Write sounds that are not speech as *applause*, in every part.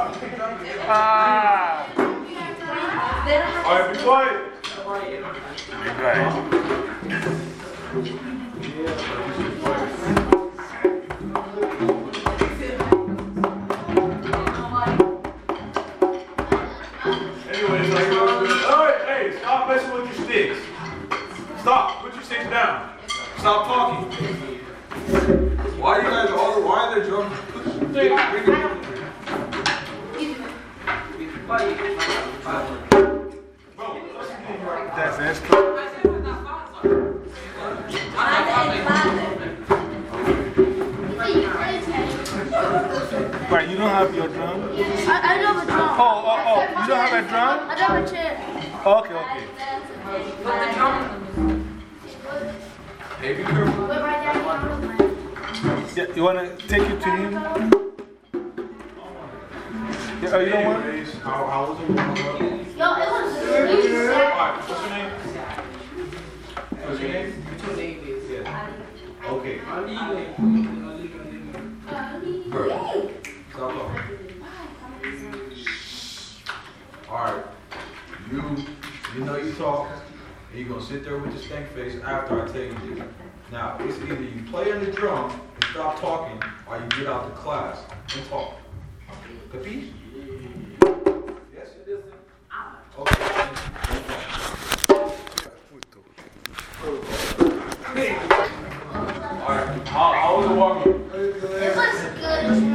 Ah. Ah. Alright, be quiet. Be quiet. Anyways, like, alright, hey, stop messing with your sticks. Stop, put your sticks down. Stop talking. Why are you guys all Why are they Joe? That's you don't have your drum? I, I don't have a drum. Oh, oh, oh. You don't have a drum? I don't have a chair. Okay, okay. The drum. Yeah, you want to take it to him? Yeah, oh, you don't want how, how was it? No, it was really sad. All right, what's your name? What's your name? What's your name? Yeah. Okay. Girl. Come on. All right. You, you know you talk, and you're going to sit there with your stank face after I tell you this. Now, it's either you play on the drum and stop talking, or you get out the class and talk. Capiche? Alright, how, how? It was good.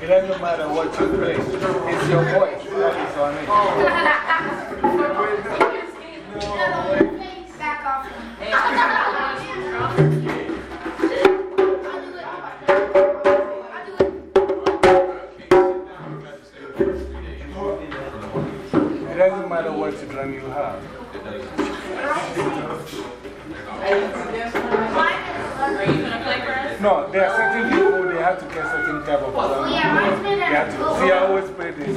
it doesn't matter what you play, it's your voice that is. *laughs* See, I always play this.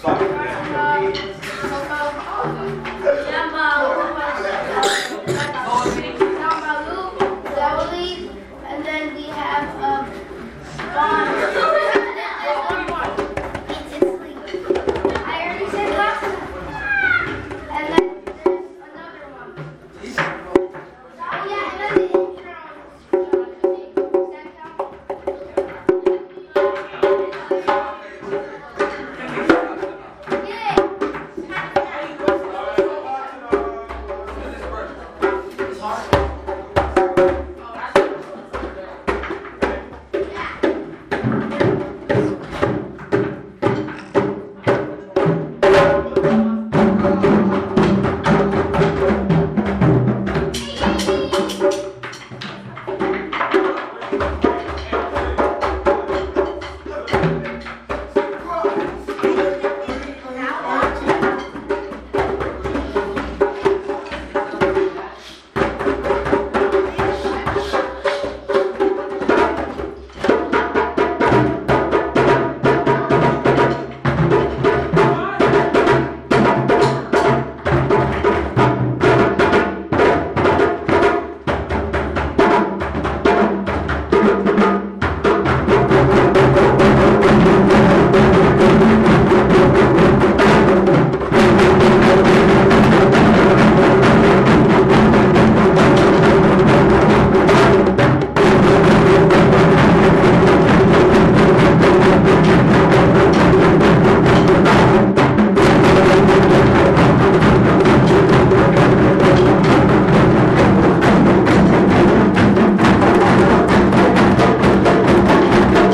Stop.